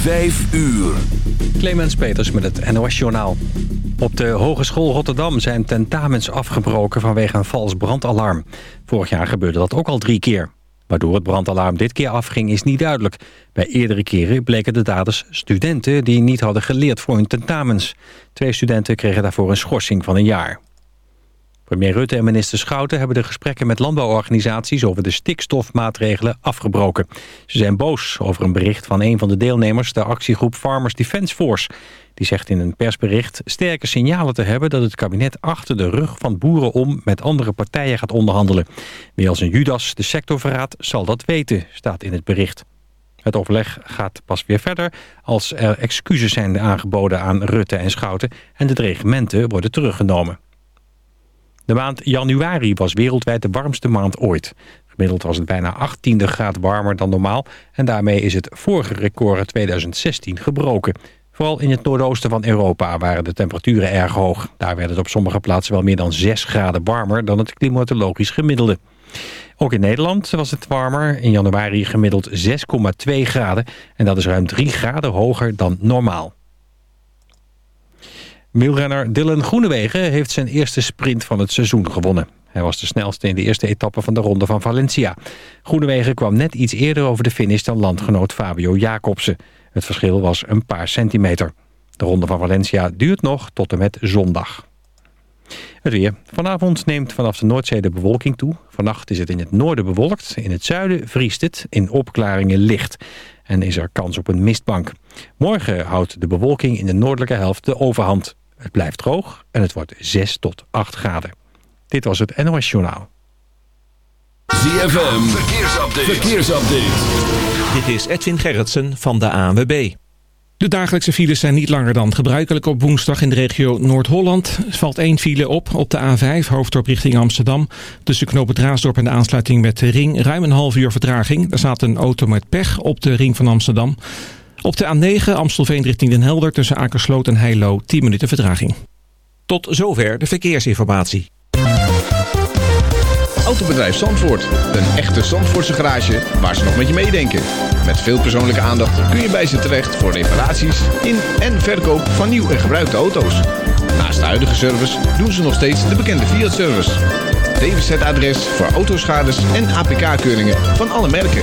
Vijf uur. Clemens Peters met het NOS Journaal. Op de Hogeschool Rotterdam zijn tentamens afgebroken vanwege een vals brandalarm. Vorig jaar gebeurde dat ook al drie keer. Waardoor het brandalarm dit keer afging is niet duidelijk. Bij eerdere keren bleken de daders studenten die niet hadden geleerd voor hun tentamens. Twee studenten kregen daarvoor een schorsing van een jaar. Premier Rutte en minister Schouten hebben de gesprekken met landbouworganisaties over de stikstofmaatregelen afgebroken. Ze zijn boos over een bericht van een van de deelnemers, de actiegroep Farmers Defence Force. Die zegt in een persbericht sterke signalen te hebben dat het kabinet achter de rug van boeren om met andere partijen gaat onderhandelen. Wie als een Judas de sector verraadt zal dat weten, staat in het bericht. Het overleg gaat pas weer verder als er excuses zijn aangeboden aan Rutte en Schouten en de dreigementen worden teruggenomen. De maand januari was wereldwijd de warmste maand ooit. Gemiddeld was het bijna 18 graad warmer dan normaal... en daarmee is het vorige record uit 2016 gebroken. Vooral in het noordoosten van Europa waren de temperaturen erg hoog. Daar werd het op sommige plaatsen wel meer dan 6 graden warmer... dan het klimatologisch gemiddelde. Ook in Nederland was het warmer. In januari gemiddeld 6,2 graden. En dat is ruim 3 graden hoger dan normaal. Wielrenner Dylan Groenewegen heeft zijn eerste sprint van het seizoen gewonnen. Hij was de snelste in de eerste etappe van de ronde van Valencia. Groenewegen kwam net iets eerder over de finish dan landgenoot Fabio Jacobsen. Het verschil was een paar centimeter. De ronde van Valencia duurt nog tot en met zondag. Het weer. Vanavond neemt vanaf de Noordzee de bewolking toe. Vannacht is het in het noorden bewolkt. In het zuiden vriest het. In opklaringen licht. En is er kans op een mistbank. Morgen houdt de bewolking in de noordelijke helft de overhand. Het blijft droog en het wordt 6 tot 8 graden. Dit was het NOS Journaal. ZFM, verkeersupdate. verkeersupdate. Dit is Edwin Gerritsen van de ANWB. De dagelijkse files zijn niet langer dan gebruikelijk op woensdag in de regio Noord-Holland. Er valt één file op op de A5, hoofddorp richting Amsterdam. Tussen Knoop Raasdorp en de aansluiting met de ring ruim een half uur vertraging. Er staat een auto met pech op de ring van Amsterdam. Op de A9 Amstelveen richting Den Helder tussen Akersloot en Heilo 10 minuten vertraging. Tot zover de verkeersinformatie. Autobedrijf Zandvoort. Een echte Zandvoortse garage waar ze nog met je meedenken. Met veel persoonlijke aandacht kun je bij ze terecht voor reparaties in en verkoop van nieuw en gebruikte auto's. Naast de huidige service doen ze nog steeds de bekende Fiat-service. DWZ-adres voor autoschades en APK-keuringen van alle merken.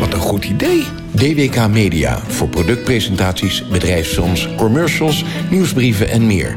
Wat een goed idee. DWK Media voor productpresentaties, bedrijfsfilms, commercials, nieuwsbrieven en meer.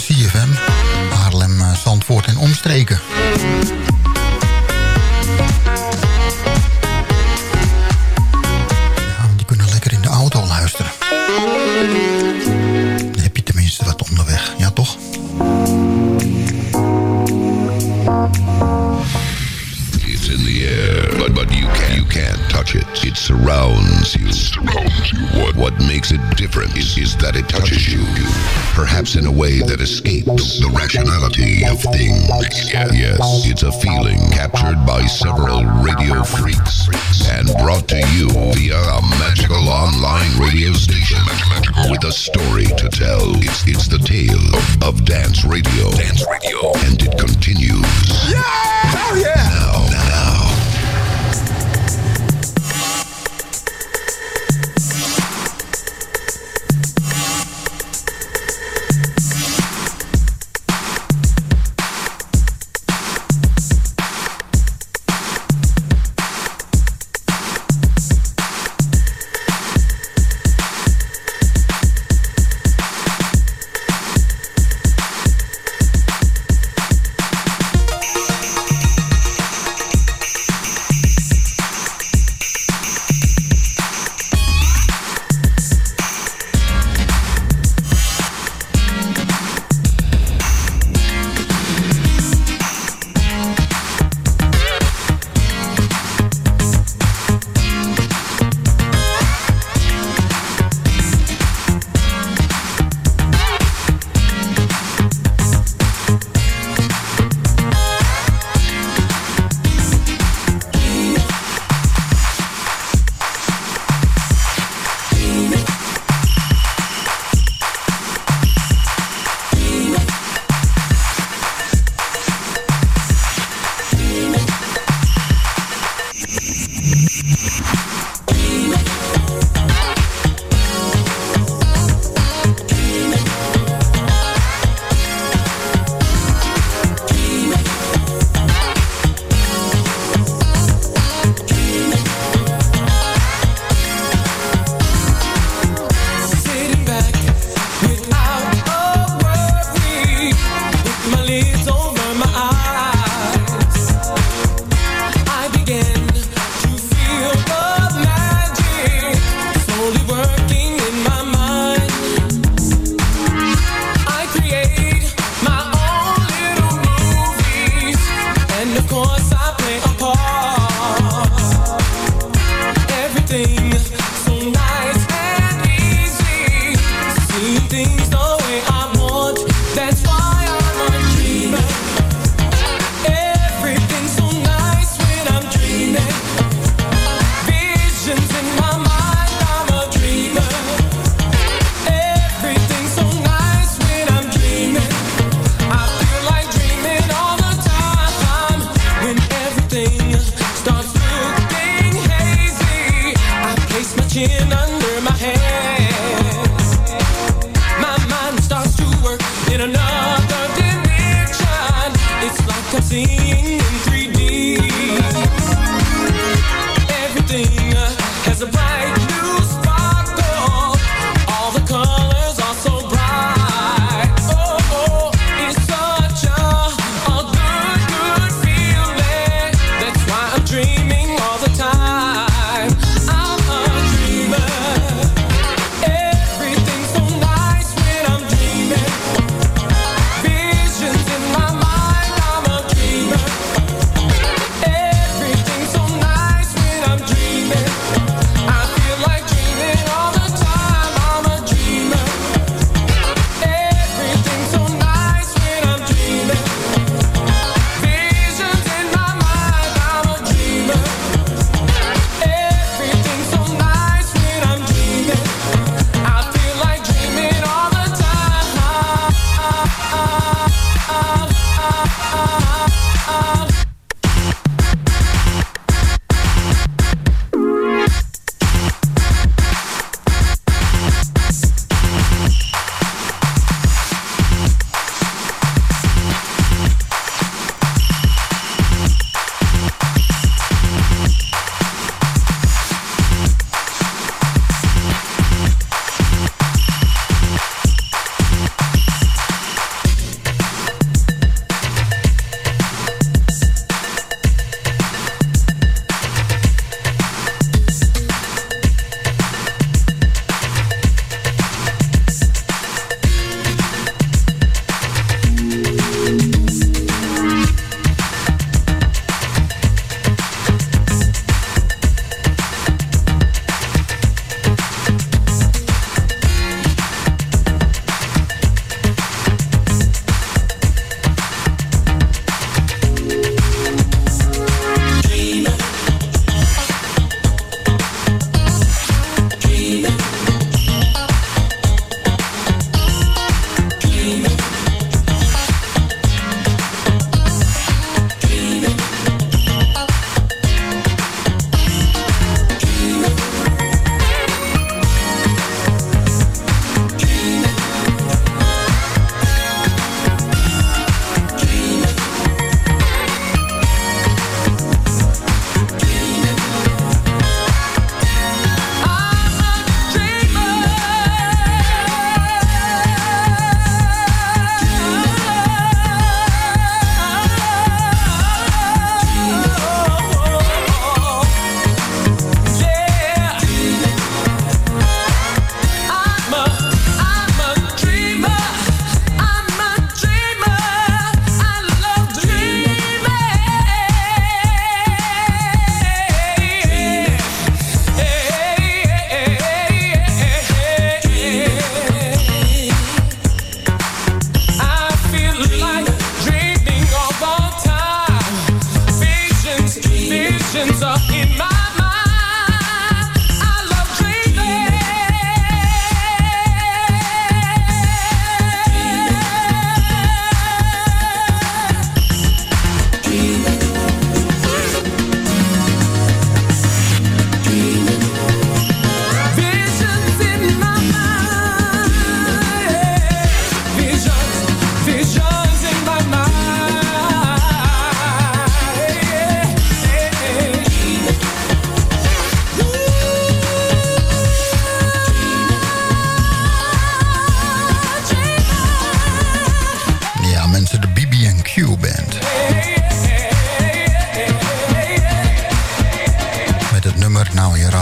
CFM. Haarlem, eh, Zandvoort en omstreken. makes it different is, is that it touches you, perhaps in a way that escapes the rationality of things. Yes, it's a feeling captured by several radio freaks and brought to you via a magical online radio station with a story to tell. It's, it's the tale of, of dance radio. Dance radio. And it continues. Yeah!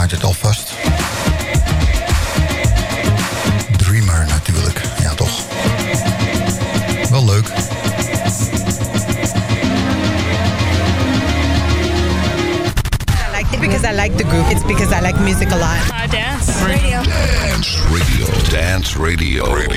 Zit al vast. Dreamer natuurlijk, ja toch. Wel leuk. I liked it because I like the group. It's because I like music a lot. Uh, dance. Radio. Dance radio. Dance radio. Radio.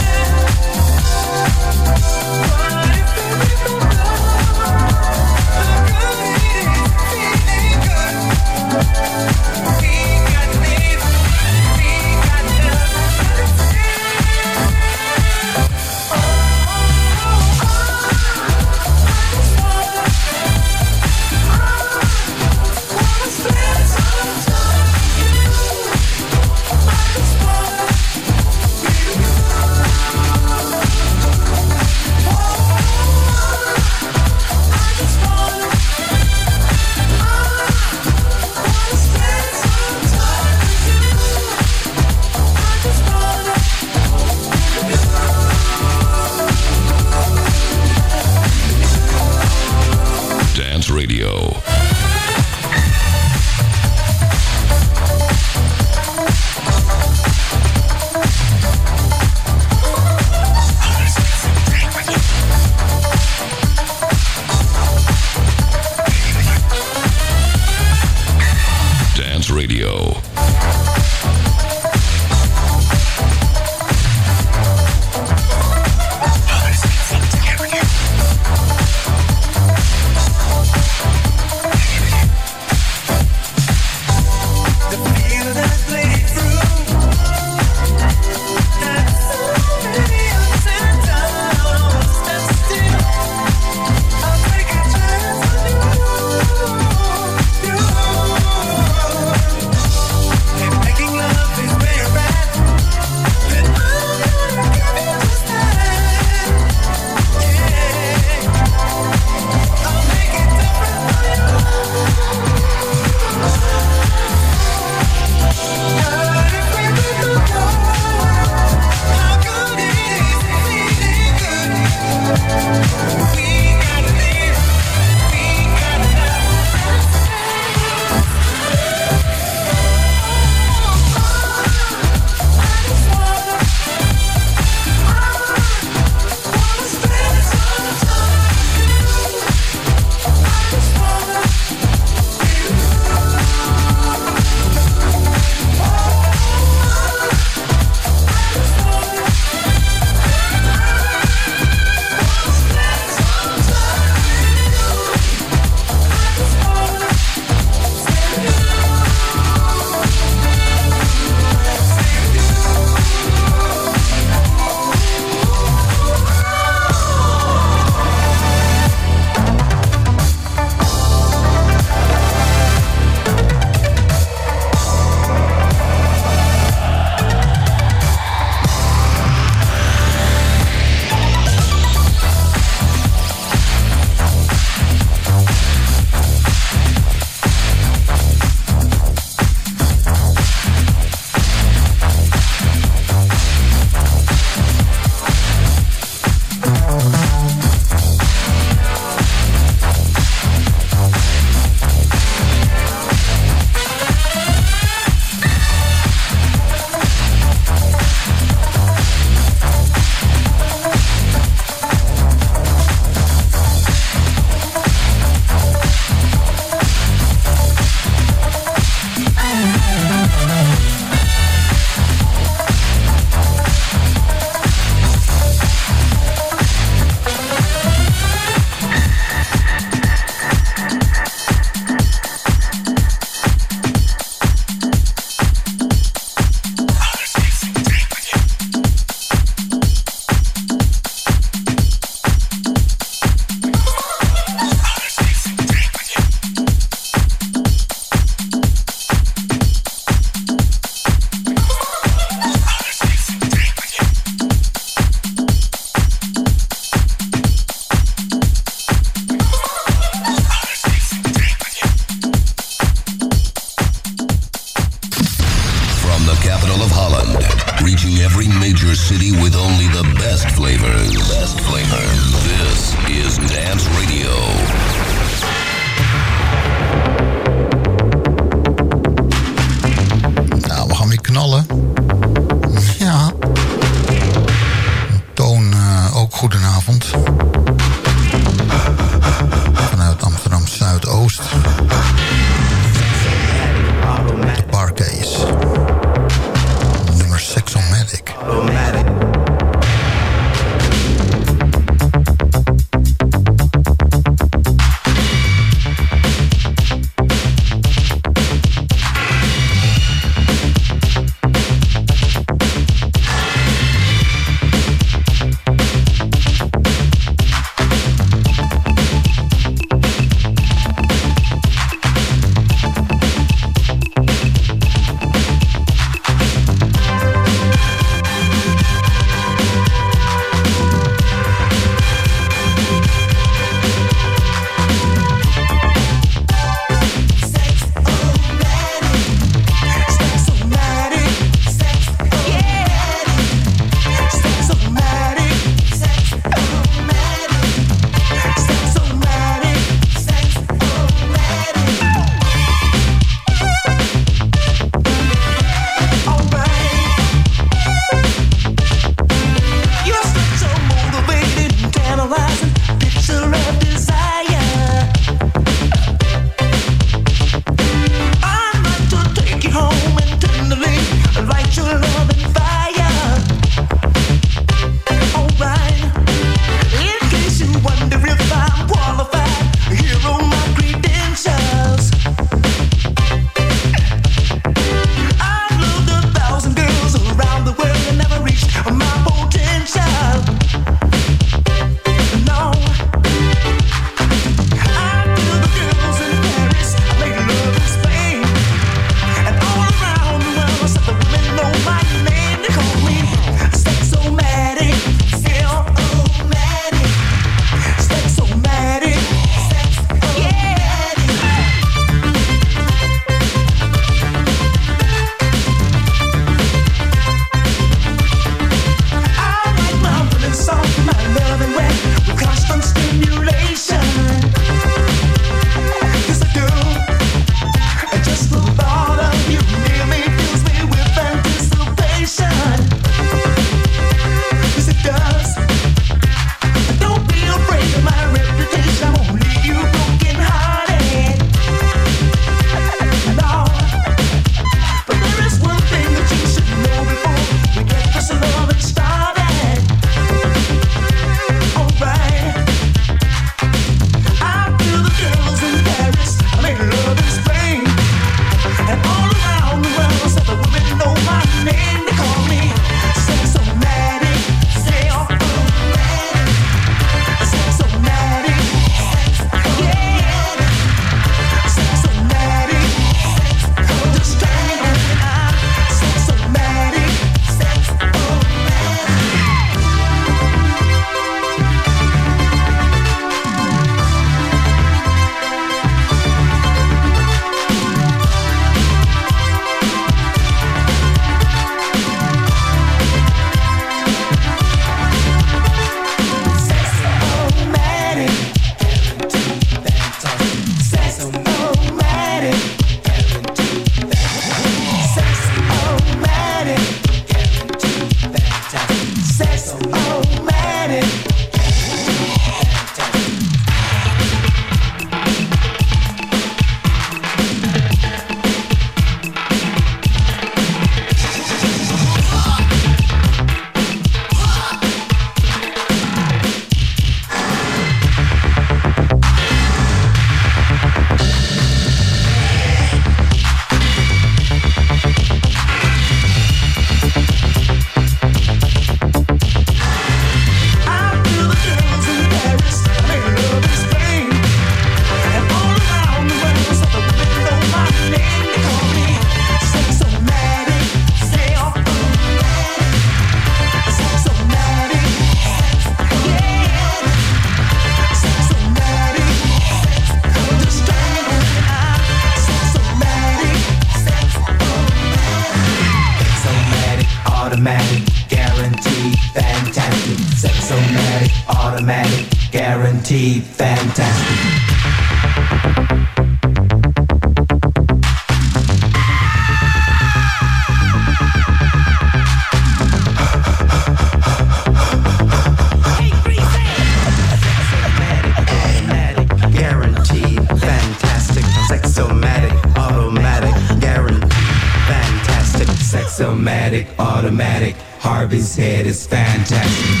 Harvey's head is fantastic,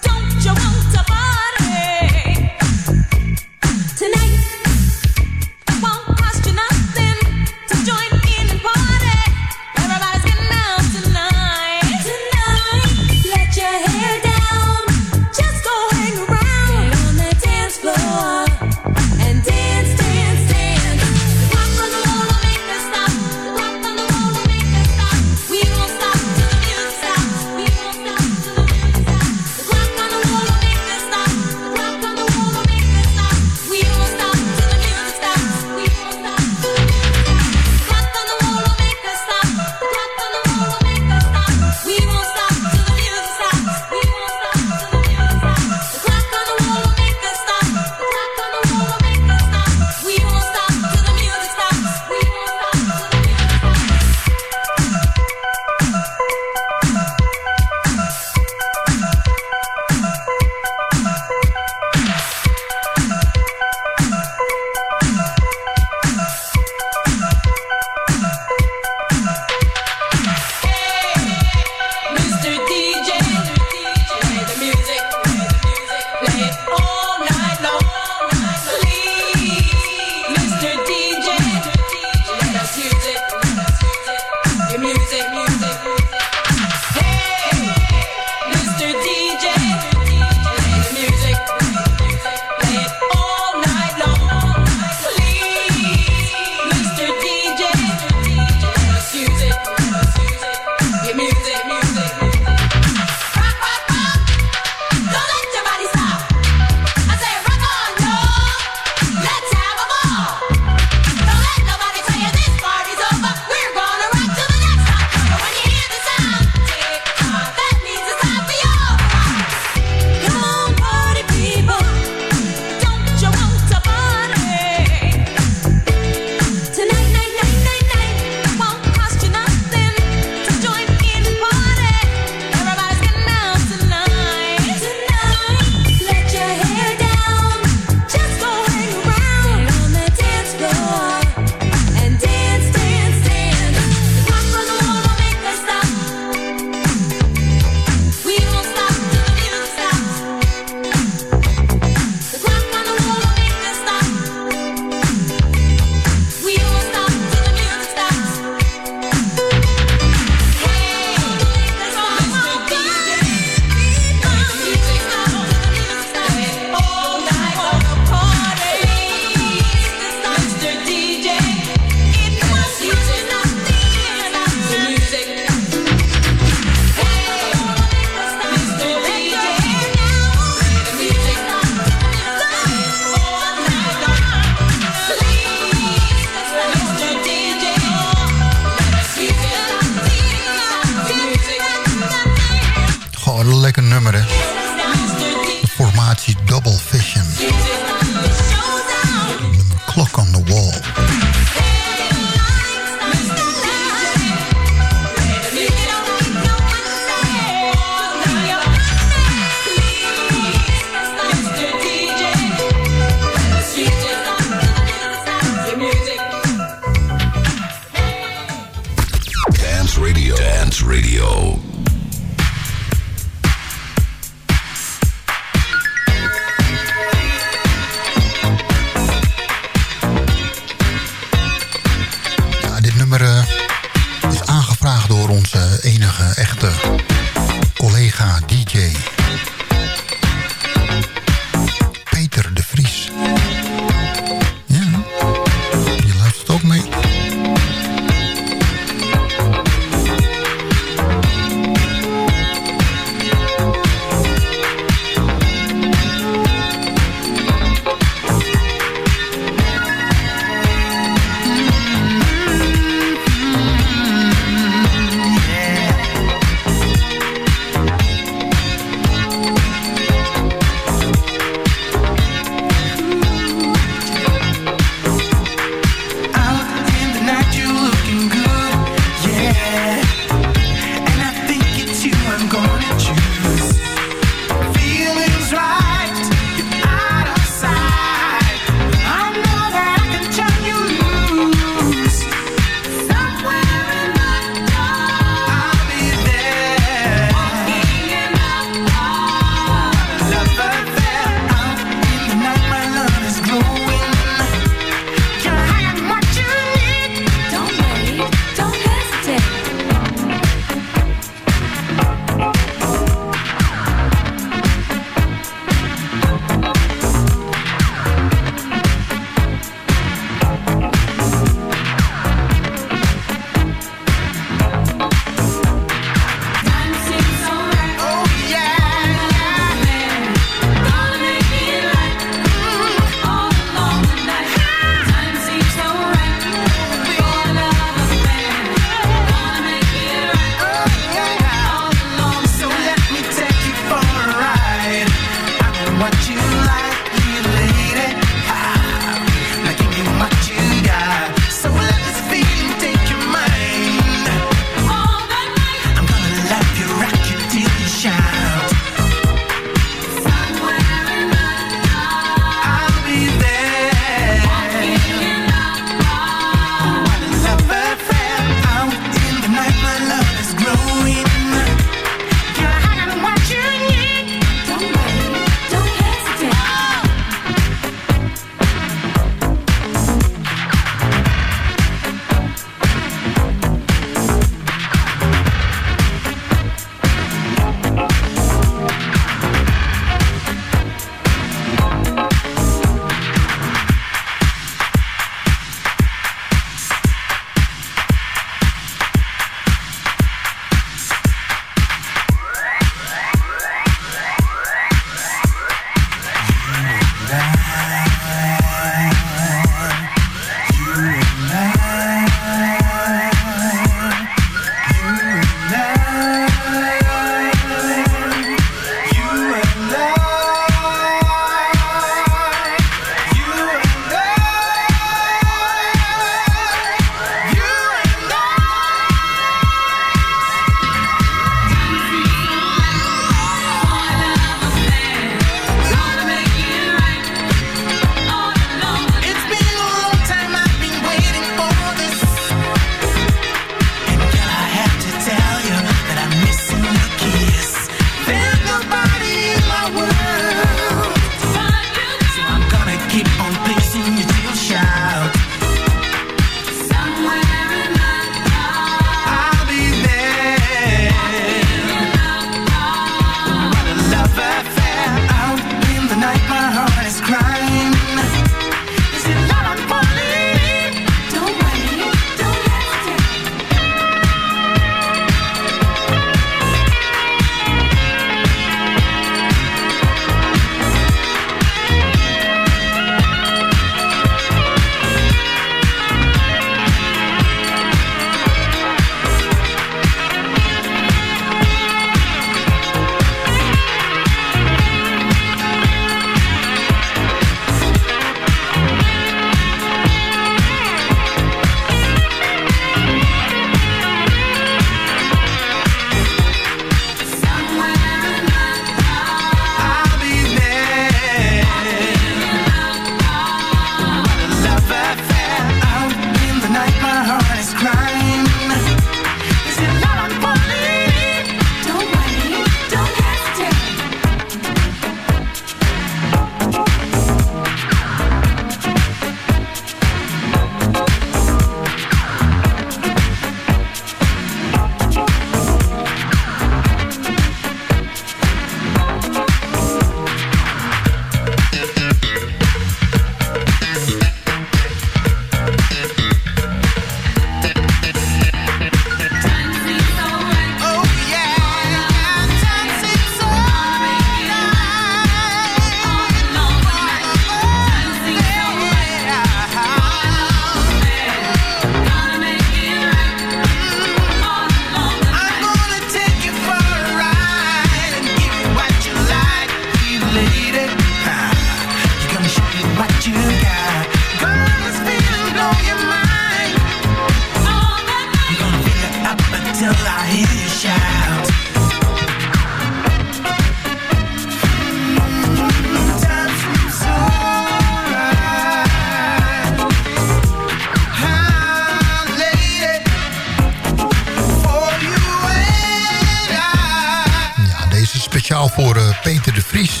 voor eh, Peter de Vries.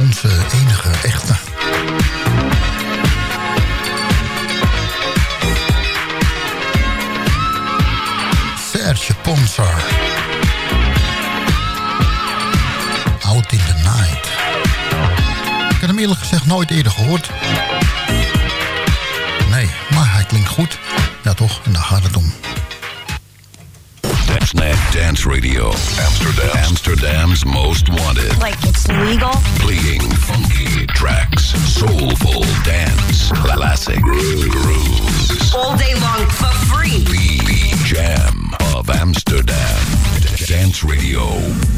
Onze enige echte. Serge Ponsar. Out in the Night. Ik heb hem eerlijk gezegd nooit eerder gehoord. Nee, maar hij klinkt goed. Ja toch, Radio. Amsterdam. Amsterdam's most wanted. Like it's legal. Playing funky tracks. Soulful dance. Classic grooves. All day long for free. The Jam of Amsterdam. Dance Radio.